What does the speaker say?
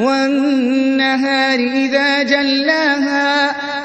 وَالنَّهَارِ